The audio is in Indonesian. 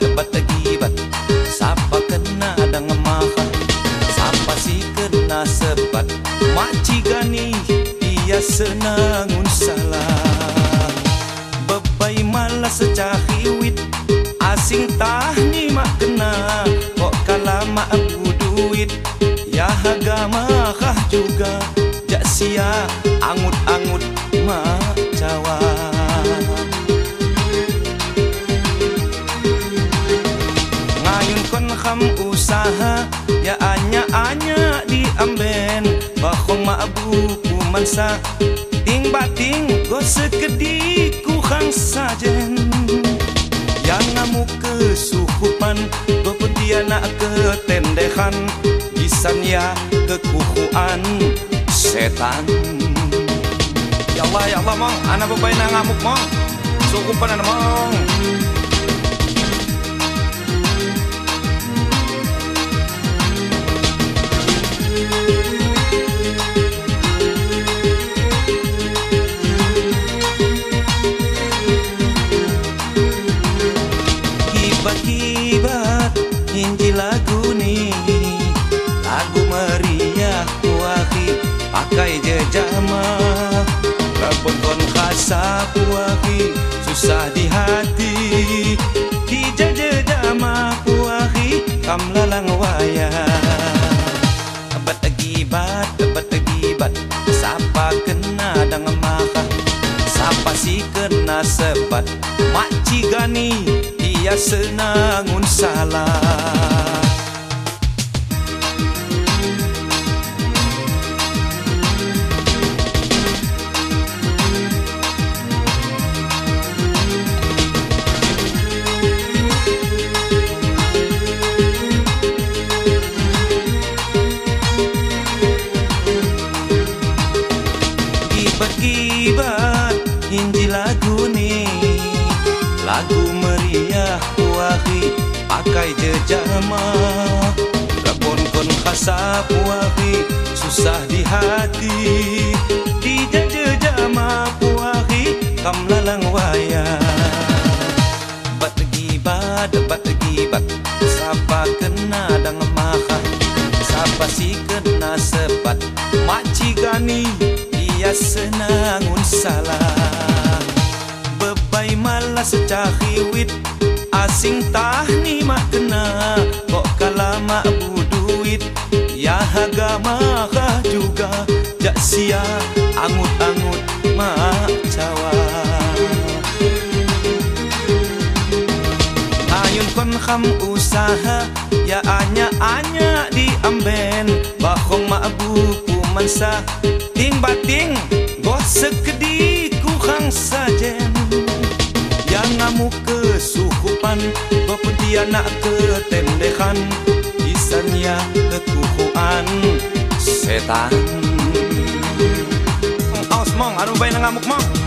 debat gibat Sapa kena ada ngemaha Sapa si kena sebat? Maci gani Ia senangun salah. Bebai malas secahiwit Asing tah ni mak kena. Kok kala mak abu duit? Ya agama kah juga. Jak angut-angut mak cawa anya-anya diamben Bahong mak abu kumansa Ting bating go sekedi ku khang sajen Yang ngamuk kesukupan Go dia nak ketendehan. Bisan ya kekuhuan setan. Ya Allah ya Allah mong. Anak bapak ngamuk mong. Sukupan na mong Makci gani Ia senangun salah. Gibat-gibat Inji lagu ni Lagu meriah wahi Pakai jejama Rabon kon khasa wahi Susah di hati. Di jejama wahi Kam lalang waya Bat gibat, bat gibat Sapa kena dang maha Sapa si kena sebat? Makci gani Ia senangun salah Bebai malas cahiwit Asing tah ni mak kena. Kok kala mak bu duit Ya agama kah juga. Jak sia angut-angut mak cawa Ayun kon kham usaha Ya anya-anya diamben Bahong mak bu kumansa kesukupan Goh dia nak ketendehan Isanya kekuhuan setan. Awas mong, bayi ngamuk mong